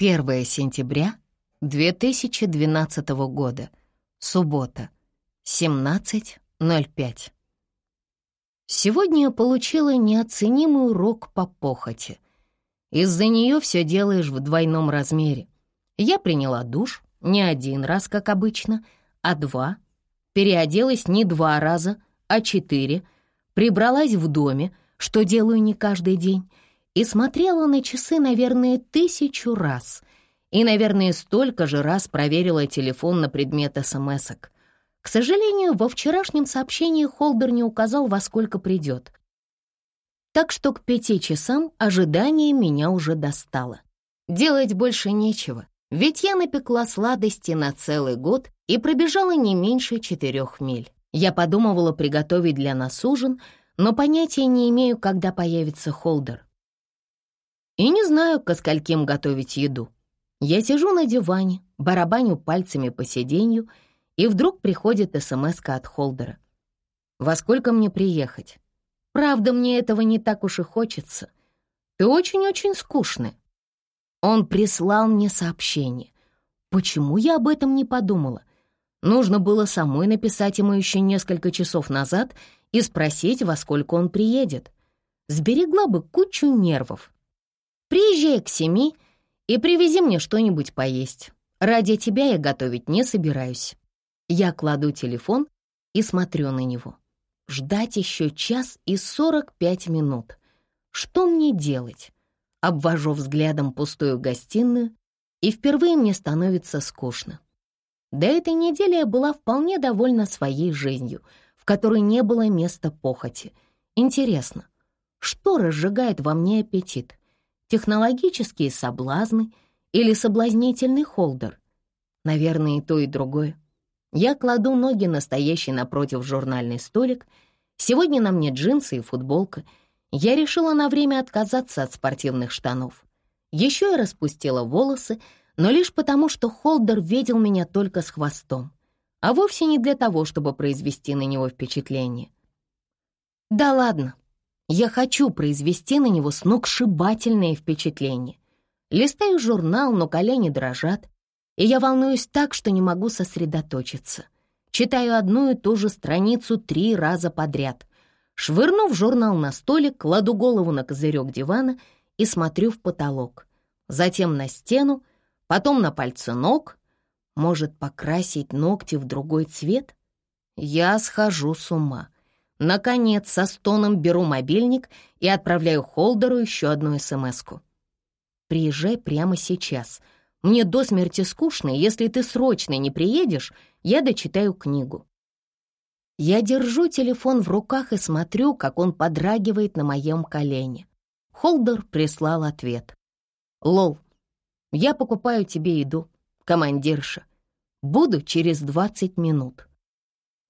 1 сентября 2012 года. Суббота. 17.05. Сегодня я получила неоценимый урок по похоти. Из-за нее все делаешь в двойном размере. Я приняла душ не один раз, как обычно, а два. Переоделась не два раза, а четыре. Прибралась в доме, что делаю не каждый день, и смотрела на часы, наверное, тысячу раз. И, наверное, столько же раз проверила телефон на предмет смс-ок. К сожалению, во вчерашнем сообщении Холдер не указал, во сколько придет. Так что к пяти часам ожидание меня уже достало. Делать больше нечего, ведь я напекла сладости на целый год и пробежала не меньше четырех миль. Я подумывала приготовить для нас ужин, но понятия не имею, когда появится Холдер. И не знаю, ко скольким готовить еду. Я сижу на диване, барабаню пальцами по сиденью, и вдруг приходит смс от Холдера. «Во сколько мне приехать?» «Правда, мне этого не так уж и хочется. Ты очень-очень скучный». Он прислал мне сообщение. Почему я об этом не подумала? Нужно было самой написать ему еще несколько часов назад и спросить, во сколько он приедет. Сберегла бы кучу нервов. Приезжай к семи и привези мне что-нибудь поесть. Ради тебя я готовить не собираюсь. Я кладу телефон и смотрю на него. Ждать еще час и сорок пять минут. Что мне делать? Обвожу взглядом пустую гостиную, и впервые мне становится скучно. До этой недели я была вполне довольна своей жизнью, в которой не было места похоти. Интересно, что разжигает во мне аппетит? Технологические соблазны или соблазнительный холдер. Наверное, и то, и другое. Я кладу ноги настоящий напротив журнальный столик. Сегодня на мне джинсы и футболка. Я решила на время отказаться от спортивных штанов. Еще я распустила волосы, но лишь потому, что Холдер видел меня только с хвостом, а вовсе не для того, чтобы произвести на него впечатление. Да ладно, я хочу произвести на него сногсшибательное впечатление. Листаю журнал, но колени дрожат, и я волнуюсь так, что не могу сосредоточиться. Читаю одну и ту же страницу три раза подряд. Швырнув журнал на столик, кладу голову на козырек дивана и смотрю в потолок. Затем на стену, потом на пальцы ног. Может, покрасить ногти в другой цвет? Я схожу с ума. Наконец, со стоном беру мобильник и отправляю Холдеру еще одну смс-ку. «Приезжай прямо сейчас. Мне до смерти скучно, если ты срочно не приедешь, я дочитаю книгу». Я держу телефон в руках и смотрю, как он подрагивает на моем колене. Холдер прислал ответ. «Лол, я покупаю тебе еду, командирша. Буду через двадцать минут».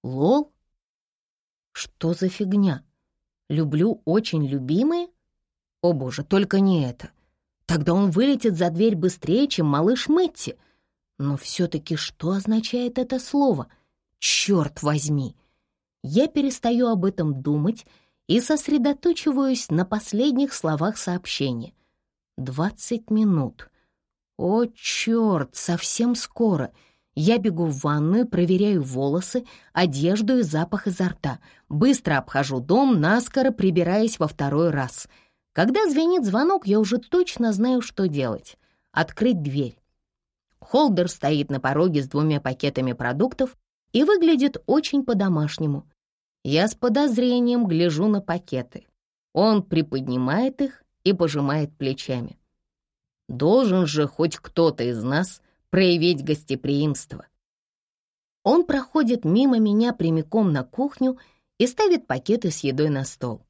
«Лол?» Что за фигня? Люблю очень любимые? О боже, только не это. Тогда он вылетит за дверь быстрее, чем малыш Мэтти. Но все-таки что означает это слово? Черт возьми! Я перестаю об этом думать и сосредоточиваюсь на последних словах сообщения. Двадцать минут. О, черт, совсем скоро — я бегу в ванную, проверяю волосы, одежду и запах изо рта. Быстро обхожу дом, наскоро прибираясь во второй раз. Когда звенит звонок, я уже точно знаю, что делать. Открыть дверь. Холдер стоит на пороге с двумя пакетами продуктов и выглядит очень по-домашнему. Я с подозрением гляжу на пакеты. Он приподнимает их и пожимает плечами. Должен же хоть кто-то из нас проявить гостеприимство. Он проходит мимо меня прямиком на кухню и ставит пакеты с едой на стол.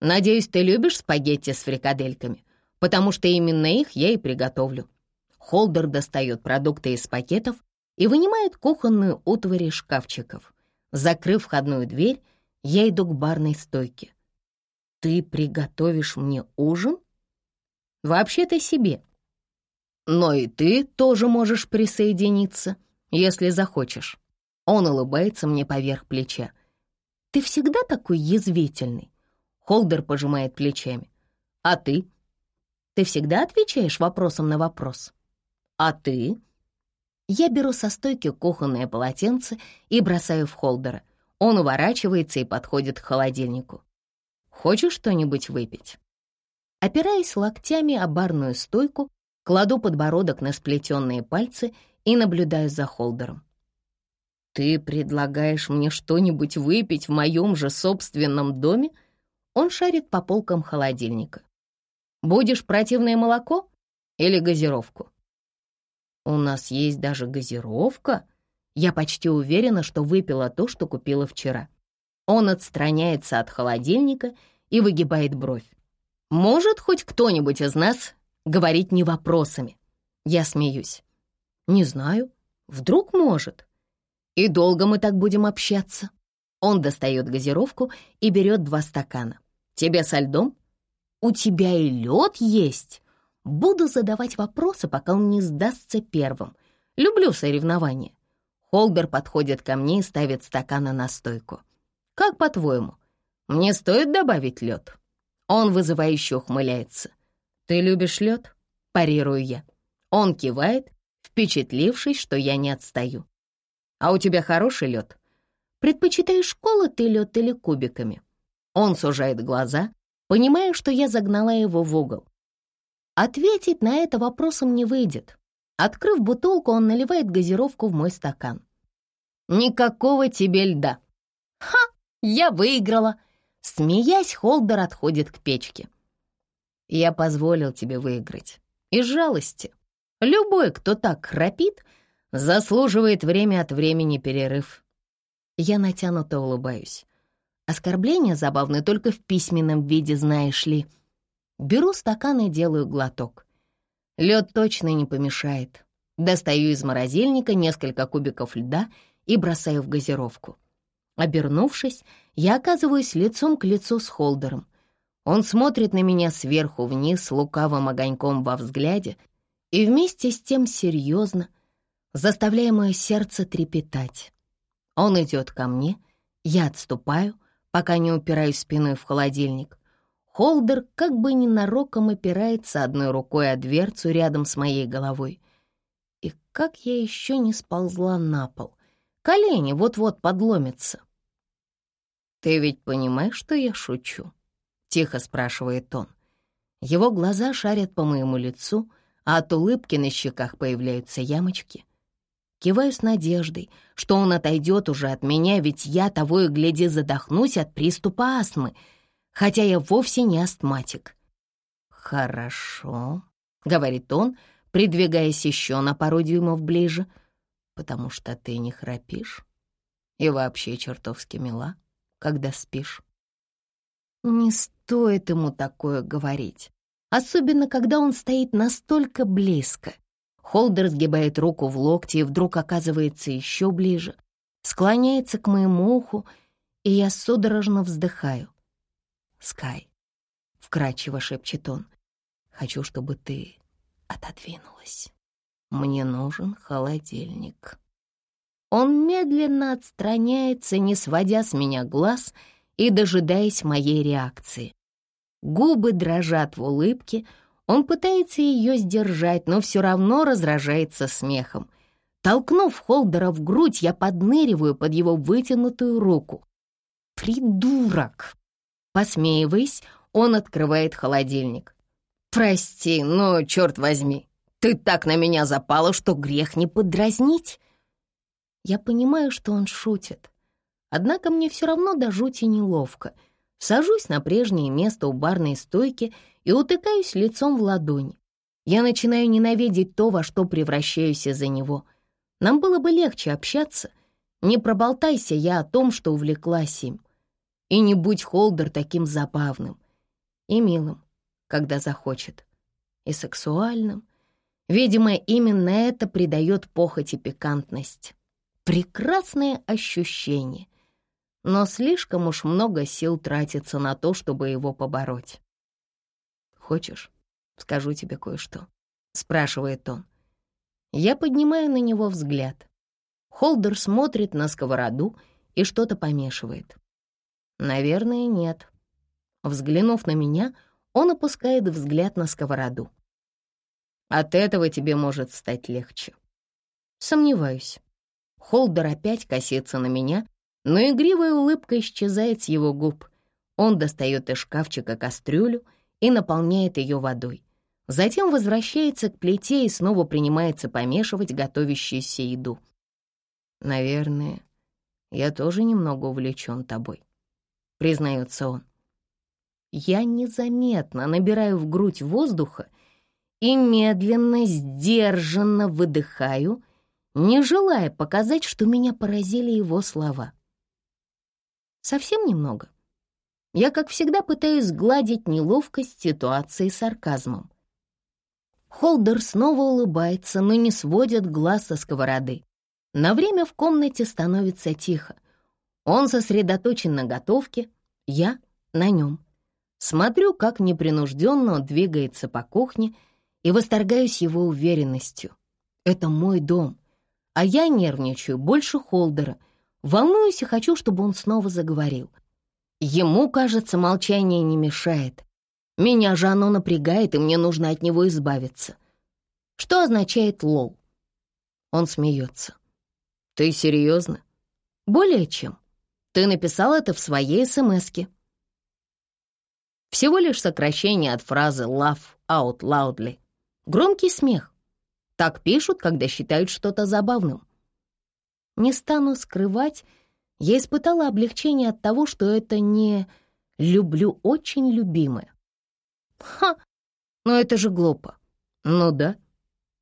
«Надеюсь, ты любишь спагетти с фрикадельками, потому что именно их я и приготовлю». Холдер достает продукты из пакетов и вынимает кухонную утварь из шкафчиков. Закрыв входную дверь, я иду к барной стойке. «Ты приготовишь мне ужин?» «Вообще-то себе», но и ты тоже можешь присоединиться, если захочешь. Он улыбается мне поверх плеча. Ты всегда такой язвительный. Холдер пожимает плечами. А ты? Ты всегда отвечаешь вопросом на вопрос. А ты?» Я беру со стойки кухонное полотенце и бросаю в холдера. Он уворачивается и подходит к холодильнику. «Хочешь что-нибудь выпить?» Опираясь локтями о барную стойку, кладу подбородок на сплетенные пальцы и наблюдаю за холдером. «Ты предлагаешь мне что-нибудь выпить в моем же собственном доме?» Он шарит по полкам холодильника. «Будешь противное молоко или газировку?» «У нас есть даже газировка?» Я почти уверена, что выпила то, что купила вчера. Он отстраняется от холодильника и выгибает бровь. «Может хоть кто-нибудь из нас говорить не вопросами?» Я смеюсь. «Не знаю. Вдруг может. И долго мы так будем общаться?» Он достает газировку и берет два стакана. «Тебе со льдом?» «У тебя и лед есть?» Буду задавать вопросы, пока он не сдастся первым. Люблю соревнования. Холдер подходит ко мне и ставит стаканы на стойку. «Как по-твоему, мне стоит добавить лед?» Он вызывающе ухмыляется. «Ты любишь лед?» — парирую я. Он кивает, впечатлившись, что я не отстаю. «А у тебя хороший лед?» «Предпочитаешь колотый лед или кубиками?» Он сужает глаза, понимая, что я загнала его в угол. Ответить на это вопросом не выйдет. Открыв бутылку, он наливает газировку в мой стакан. «Никакого тебе льда!» «Ха! Я выиграла!» Смеясь, Холдер отходит к печке. «Я позволил тебе выиграть. Из жалости. Любой, кто так храпит, заслуживает время от времени перерыв». Я натянуто улыбаюсь. Оскорбления забавны только в письменном виде, знаешь ли. Беру стакан и делаю глоток. Лед точно не помешает. Достаю из морозильника несколько кубиков льда и бросаю в газировку. Обернувшись, я оказываюсь лицом к лицу с Холдером. Он смотрит на меня сверху вниз лукавым огоньком во взгляде и вместе с тем серьезно, заставляя мое сердце трепетать. Он идет ко мне, я отступаю, пока не упираюсь спиной в холодильник. Холдер как бы ненароком опирается одной рукой о дверцу рядом с моей головой. И как я еще не сползла на пол. Колени вот-вот подломятся. «Ты ведь понимаешь, что я шучу?» — тихо спрашивает он. Его глаза шарят по моему лицу, а от улыбки на щеках появляются ямочки. Киваю с надеждой, что он отойдет уже от меня, ведь я того и гляди задохнусь от приступа астмы — хотя я вовсе не астматик. «Хорошо», — говорит он, придвигаясь еще на пару дюймов ближе, «потому что ты не храпишь и вообще чертовски мила, когда спишь». Не стоит ему такое говорить, особенно когда он стоит настолько близко. Холдер сгибает руку в локте и вдруг оказывается еще ближе, склоняется к моему уху, и я судорожно вздыхаю. Скай, — вкрадчиво шепчет он, — хочу, чтобы ты отодвинулась. Мне нужен холодильник. Он медленно отстраняется, не сводя с меня глаз и дожидаясь моей реакции. Губы дрожат в улыбке, он пытается ее сдержать, но все равно раздражается смехом. Толкнув Холдера в грудь, я подныриваю под его вытянутую руку. «Придурок!» Посмеиваясь, он открывает холодильник. «Прости, но, черт возьми, ты так на меня запала, что грех не подразнить». Я понимаю, что он шутит. Однако мне все равно до жути неловко. Сажусь на прежнее место у барной стойки и утыкаюсь лицом в ладони. Я начинаю ненавидеть то, во что превращаюсь из-за него. Нам было бы легче общаться. Не проболтайся я о том, что увлеклась им. И не будь Холдер таким забавным и милым, когда захочет, и сексуальным. Видимо, именно это придает похоти пикантность. Прекрасное ощущение, но слишком уж много сил тратится на то, чтобы его побороть. «Хочешь, скажу тебе кое-что?» — спрашивает он. Я поднимаю на него взгляд. Холдер смотрит на сковороду и что-то помешивает. Наверное, нет. Взглянув на меня, он опускает взгляд на сковороду. От этого тебе может стать легче. Сомневаюсь. Холдер опять косится на меня, но игривая улыбка исчезает с его губ. Он достает из шкафчика кастрюлю и наполняет ее водой. Затем возвращается к плите и снова принимается помешивать готовящуюся еду. «Наверное, я тоже немного увлечен тобой», — признается он. Я незаметно набираю в грудь воздуха и медленно, сдержанно выдыхаю, не желая показать, что меня поразили его слова. Совсем немного. Я, как всегда, пытаюсь сгладить неловкость ситуации сарказмом. Холдер снова улыбается, но не сводит глаз со сковороды. На время в комнате становится тихо. Он сосредоточен на готовке, я — на нем. Смотрю, как непринужденно он двигается по кухне и восторгаюсь его уверенностью. Это мой дом, а я нервничаю больше Холдера, волнуюсь и хочу, чтобы он снова заговорил. Ему, кажется, молчание не мешает. Меня же оно напрягает, и мне нужно от него избавиться. Что означает лол? Он смеется. Ты серьезно? Более чем. Ты написал это в своей смс-ке. Всего лишь сокращение от фразы «laugh out loudly». Громкий смех. Так пишут, когда считают что-то забавным. Не стану скрывать, я испытала облегчение от того, что это не «люблю очень любимое». Ха, но это же глупо. Ну да,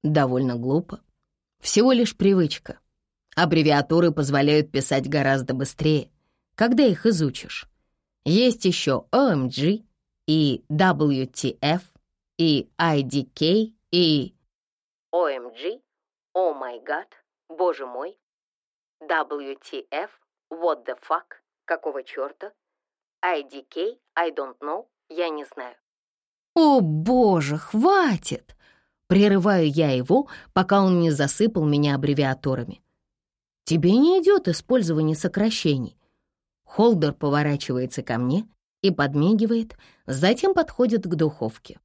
довольно глупо. Всего лишь привычка. Аббревиатуры позволяют писать гораздо быстрее, когда их изучишь. Есть еще OMG, и WTF, и IDK, и OMG, Oh my God, боже мой, WTF, What the fuck, какого черта, IDK, I don't know, я не знаю. О боже, хватит! Прерываю я его, пока он не засыпал меня аббревиатурами. Тебе не идет использование сокращений. Холдер поворачивается ко мне и подмигивает, затем подходит к духовке.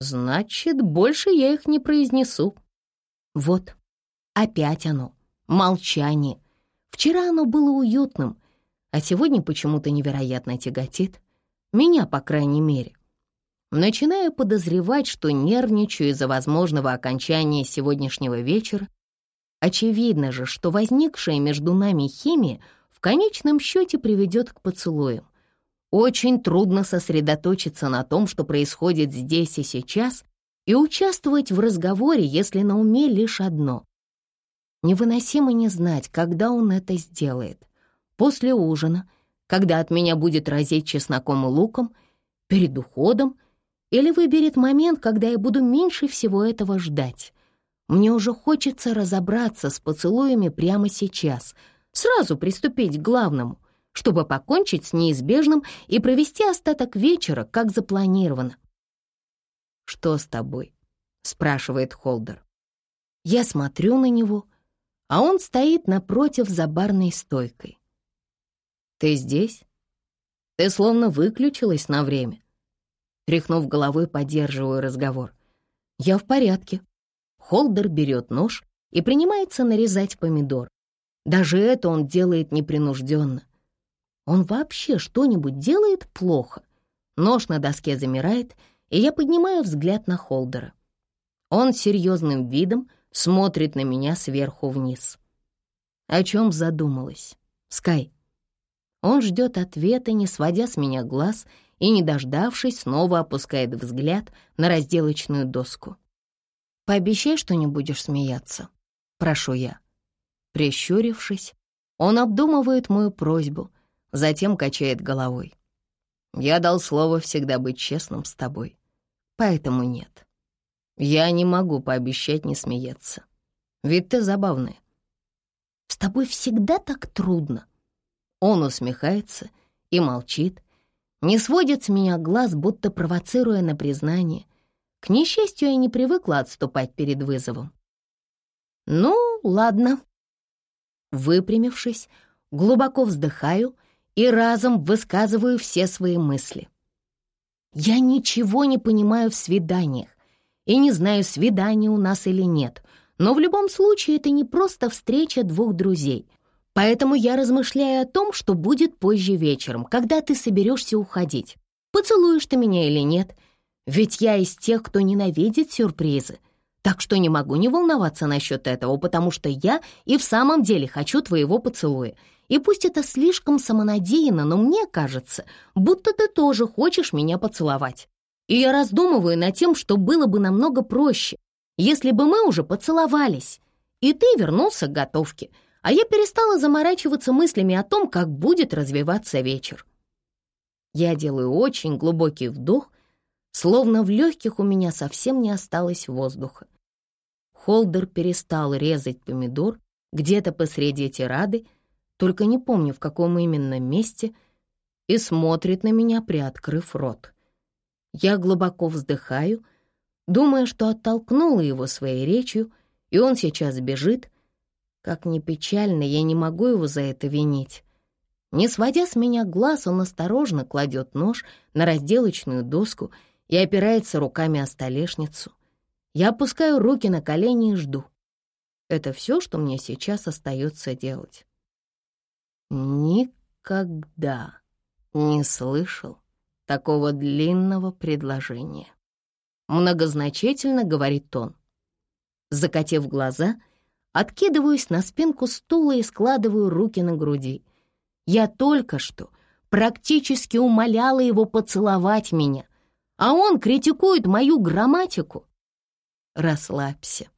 Значит, больше я их не произнесу. Вот, опять оно, молчание. Вчера оно было уютным, а сегодня почему-то невероятно тяготит. Меня, по крайней мере. Начинаю подозревать, что нервничаю из-за возможного окончания сегодняшнего вечера. Очевидно же, что возникшая между нами химия в конечном счете приведет к поцелуям. Очень трудно сосредоточиться на том, что происходит здесь и сейчас, и участвовать в разговоре, если на уме лишь одно. Невыносимо не знать, когда он это сделает. После ужина, когда от меня будет разить чесноком и луком, перед уходом, или выберет момент, когда я буду меньше всего этого ждать. Мне уже хочется разобраться с поцелуями прямо сейчас, сразу приступить к главному чтобы покончить с неизбежным и провести остаток вечера, как запланировано. «Что с тобой?» — спрашивает Холдер. Я смотрю на него, а он стоит напротив за барной стойкой. «Ты здесь? Ты словно выключилась на время». Тряхнув головой, поддерживаю разговор. «Я в порядке». Холдер берет нож и принимается нарезать помидор. Даже это он делает непринужденно. Он вообще что-нибудь делает плохо? Нож на доске замирает, и я поднимаю взгляд на Холдера. Он серьезным видом смотрит на меня сверху вниз. О чем задумалась? Скай. Он ждет ответа, не сводя с меня глаз, и, не дождавшись, снова опускает взгляд на разделочную доску. «Пообещай, что не будешь смеяться», — прошу я. Прищурившись, он обдумывает мою просьбу, затем качает головой. «Я дал слово всегда быть честным с тобой, поэтому нет. Я не могу пообещать не смеяться, ведь ты забавная». «С тобой всегда так трудно». Он усмехается и молчит, не сводит с меня глаз, будто провоцируя на признание. К несчастью, я не привыкла отступать перед вызовом. «Ну, ладно». Выпрямившись, глубоко вздыхаю и разом высказываю все свои мысли. Я ничего не понимаю в свиданиях и не знаю, свидание у нас или нет, но в любом случае это не просто встреча двух друзей. Поэтому я размышляю о том, что будет позже вечером, когда ты соберешься уходить. Поцелуешь ты меня или нет? Ведь я из тех, кто ненавидит сюрпризы. Так что не могу не волноваться насчет этого, потому что я и в самом деле хочу твоего поцелуя. И пусть это слишком самонадеянно, но мне кажется, будто ты тоже хочешь меня поцеловать. И я раздумываю над тем, что было бы намного проще, если бы мы уже поцеловались, и ты вернулся к готовке, а я перестала заморачиваться мыслями о том, как будет развиваться вечер. Я делаю очень глубокий вдох, словно в легких у меня совсем не осталось воздуха. Холдер перестал резать помидор где-то посреди тирады, только не помню, в каком именно месте, и смотрит на меня, приоткрыв рот. Я глубоко вздыхаю, думая, что оттолкнула его своей речью, и он сейчас бежит. Как ни печально, я не могу его за это винить. Не сводя с меня глаз, он осторожно кладет нож на разделочную доску и опирается руками о столешницу. Я опускаю руки на колени и жду. Это все, что мне сейчас остается делать. Никогда не слышал такого длинного предложения. Многозначительно говорит он. Закатив глаза, откидываюсь на спинку стула и складываю руки на груди. Я только что практически умоляла его поцеловать меня, а он критикует мою грамматику. Расслабься.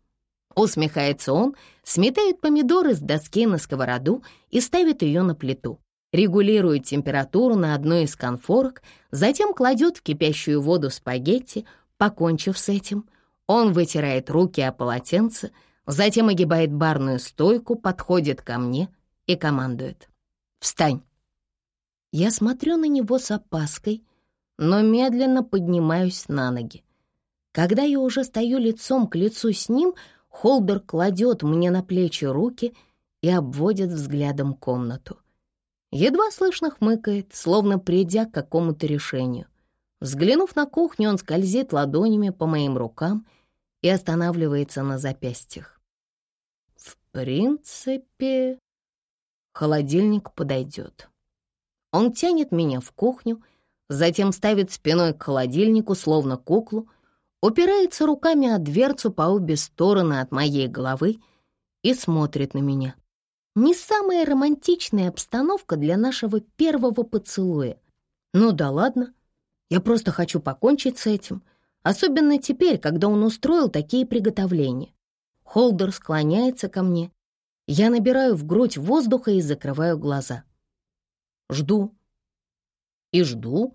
Усмехается он, сметает помидоры с доски на сковороду и ставит ее на плиту регулирует температуру на одной из конфорок, затем кладет в кипящую воду спагетти. Покончив с этим, он вытирает руки о полотенце, затем огибает барную стойку, подходит ко мне и командует. «Встань!» Я смотрю на него с опаской, но медленно поднимаюсь на ноги. Когда я уже стою лицом к лицу с ним, Холдер кладет мне на плечи руки и обводит взглядом комнату. Едва слышно хмыкает, словно придя к какому-то решению. Взглянув на кухню, он скользит ладонями по моим рукам и останавливается на запястьях. В принципе, холодильник подойдет. Он тянет меня в кухню, затем ставит спиной к холодильнику, словно куклу, упирается руками о дверцу по обе стороны от моей головы и смотрит на меня. Не самая романтичная обстановка для нашего первого поцелуя. Ну да ладно, я просто хочу покончить с этим, особенно теперь, когда он устроил такие приготовления. Холдер склоняется ко мне, я набираю в грудь воздуха и закрываю глаза. Жду. И жду,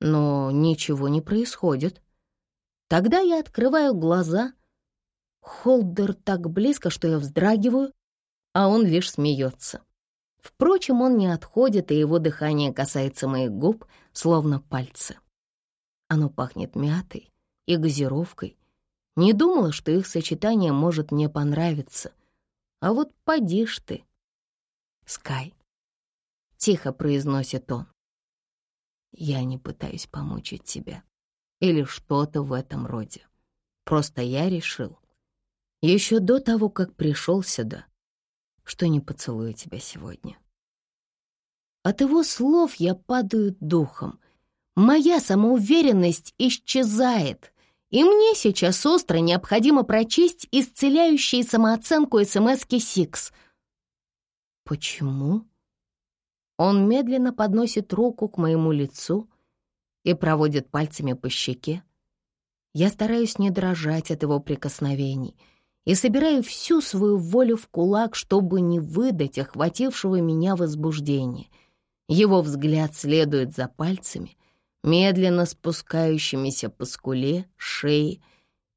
но ничего не происходит. Тогда я открываю глаза. Холдер так близко, что я вздрагиваю, а он лишь смеется. Впрочем, он не отходит, и его дыхание касается моих губ, словно пальцы. Оно пахнет мятой и газировкой. Не думала, что их сочетание может мне понравиться. А вот поди ж ты. Скай, тихо произносит он. Я не пытаюсь помучить тебя или что-то в этом роде. Просто я решил, еще до того, как пришел сюда, что не поцелую тебя сегодня. От его слов я падаю духом. Моя самоуверенность исчезает, и мне сейчас остро необходимо прочесть исцеляющие самооценку СМСки Сикс. Почему? Он медленно подносит руку к моему лицу и проводит пальцами по щеке. Я стараюсь не дрожать от его прикосновений — и собираю всю свою волю в кулак, чтобы не выдать охватившего меня возбуждения. Его взгляд следует за пальцами, медленно спускающимися по скуле, шее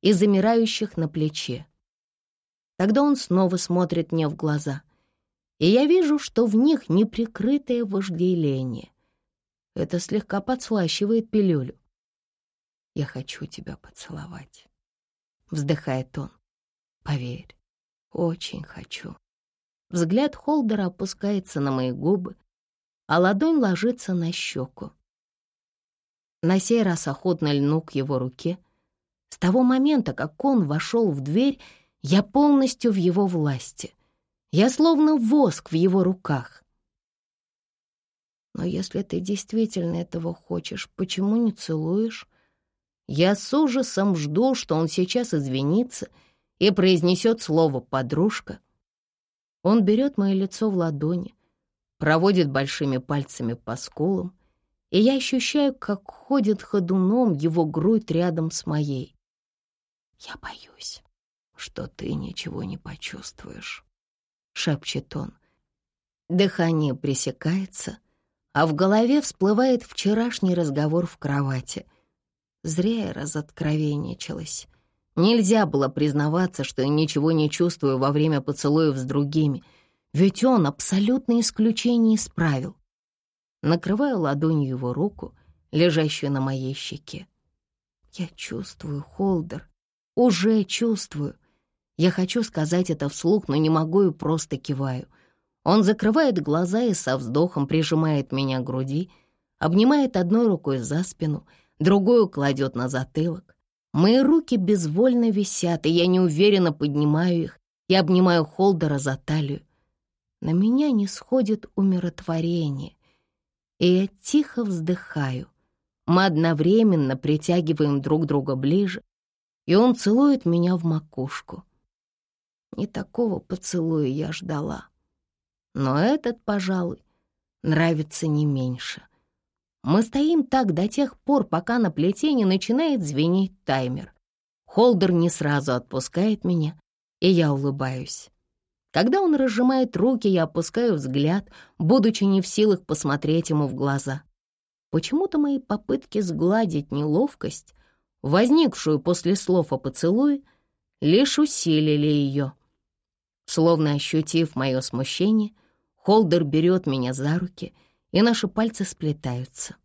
и замирающих на плече. Тогда он снова смотрит мне в глаза, и я вижу, что в них неприкрытое вожделение. Это слегка подслащивает пилюлю. «Я хочу тебя поцеловать», — вздыхает он. Поверь, очень хочу. Взгляд Холдера опускается на мои губы, а ладонь ложится на щеку. На сей раз охотно льну к его руке, С того момента, как он вошел в дверь, я полностью в его власти. Я словно воск в его руках. Но если ты действительно этого хочешь, почему не целуешь? Я с ужасом жду, что он сейчас извинится и произнесет слово «подружка». Он берет мое лицо в ладони, проводит большими пальцами по скулам, и я ощущаю, как ходит ходуном его грудь рядом с моей. «Я боюсь, что ты ничего не почувствуешь», — шепчет он. Дыхание пресекается, а в голове всплывает вчерашний разговор в кровати. Зря я разоткровенничалась. Нельзя было признаваться, что я ничего не чувствую во время поцелуев с другими, ведь он абсолютно исключение из правил. Накрываю ладонью его руку, лежащую на моей щеке. Я чувствую, Холдер, уже чувствую. Я хочу сказать это вслух, но не могу и просто киваю — он закрывает глаза и со вздохом прижимает меня к груди, обнимает одной рукой за спину, другую кладет на затылок. Мои руки безвольно висят, и я неуверенно поднимаю их и обнимаю Холдера за талию. На меня не сходит умиротворение, и я тихо вздыхаю. Мы одновременно притягиваем друг друга ближе, и он целует меня в макушку. Не такого поцелуя я ждала но этот, пожалуй, нравится не меньше. Мы стоим так до тех пор, пока на плите не начинает звенеть таймер. Холдер не сразу отпускает меня, и я улыбаюсь. Когда он разжимает руки, я опускаю взгляд, будучи не в силах посмотреть ему в глаза. Почему-то мои попытки сгладить неловкость, возникшую после слов о поцелуе, лишь усилили ее. Словно ощутив мое смущение, Холдер берет меня за руки, и наши пальцы сплетаются.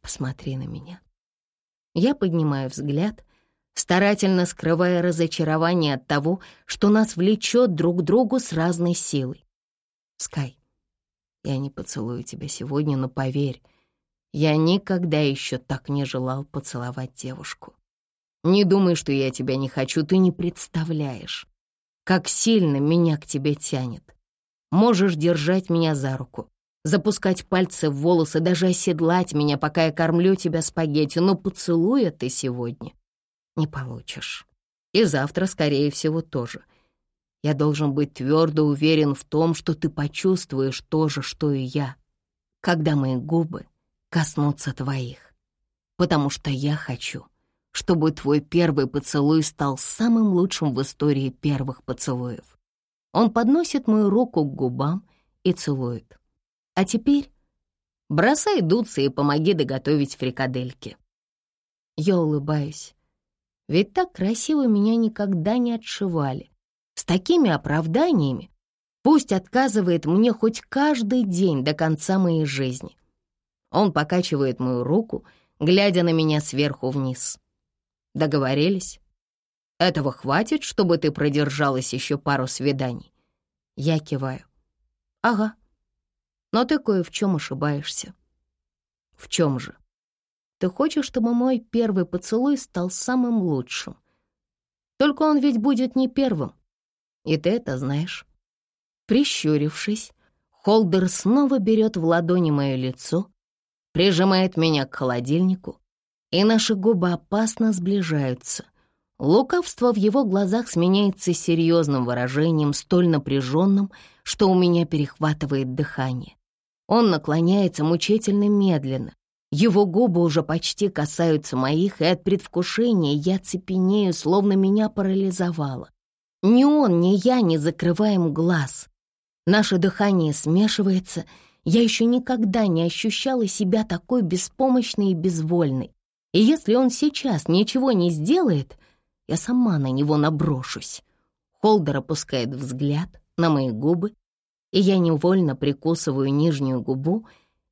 Посмотри на меня. Я поднимаю взгляд, старательно скрывая разочарование от того, что нас влечет друг к другу с разной силой. Скай, я не поцелую тебя сегодня, но поверь, я никогда еще так не желал поцеловать девушку. Не думай, что я тебя не хочу, ты не представляешь, как сильно меня к тебе тянет. Можешь держать меня за руку, запускать пальцы в волосы, даже оседлать меня, пока я кормлю тебя спагетти, но поцелуя ты сегодня не получишь. И завтра, скорее всего, тоже. Я должен быть твердо уверен в том, что ты почувствуешь то же, что и я, когда мои губы коснутся твоих. Потому что я хочу, чтобы твой первый поцелуй стал самым лучшим в истории первых поцелуев. Он подносит мою руку к губам и целует. А теперь бросай дуться и помоги доготовить фрикадельки. Я улыбаюсь. Ведь так красиво меня никогда не отшивали. С такими оправданиями пусть отказывает мне хоть каждый день до конца моей жизни. Он покачивает мою руку, глядя на меня сверху вниз. Договорились? Этого хватит, чтобы ты продержалась еще пару свиданий?» Я киваю. «Ага. Но ты кое в чем ошибаешься». «В чем же?» «Ты хочешь, чтобы мой первый поцелуй стал самым лучшим. Только он ведь будет не первым. И ты это знаешь». Прищурившись, Холдер снова берет в ладони мое лицо, прижимает меня к холодильнику, и наши губы опасно сближаются — Лукавство в его глазах сменяется серьезным выражением, столь напряженным, что у меня перехватывает дыхание. Он наклоняется мучительно медленно. Его губы уже почти касаются моих, и от предвкушения я цепенею, словно меня парализовало. Ни он, ни я не закрываем глаз. Наше дыхание смешивается. Я еще никогда не ощущала себя такой беспомощной и безвольной. И если он сейчас ничего не сделает, я сама на него наброшусь. Холдер опускает взгляд на мои губы, и я невольно прикусываю нижнюю губу,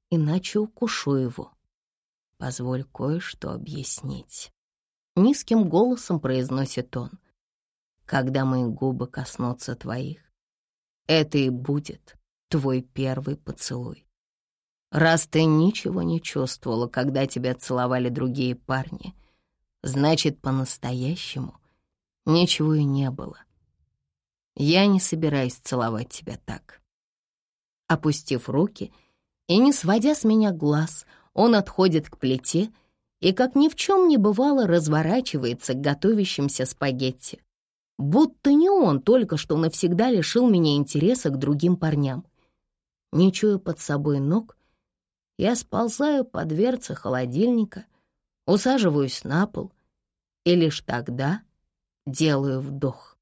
иначе укушу его. Позволь кое-что объяснить. Низким голосом произносит он. Когда мои губы коснутся твоих, это и будет твой первый поцелуй. Раз ты ничего не чувствовала, когда тебя целовали другие парни, значит, по-настоящему ничего и не было. Я не собираюсь целовать тебя так. Опустив руки и не сводя с меня глаз, он отходит к плите и, как ни в чем не бывало, разворачивается к готовящимся спагетти. Будто не он только что навсегда лишил меня интереса к другим парням. Не чуя под собой ног, я сползаю по дверце холодильника, усаживаюсь на пол и лишь тогда делаю вдох.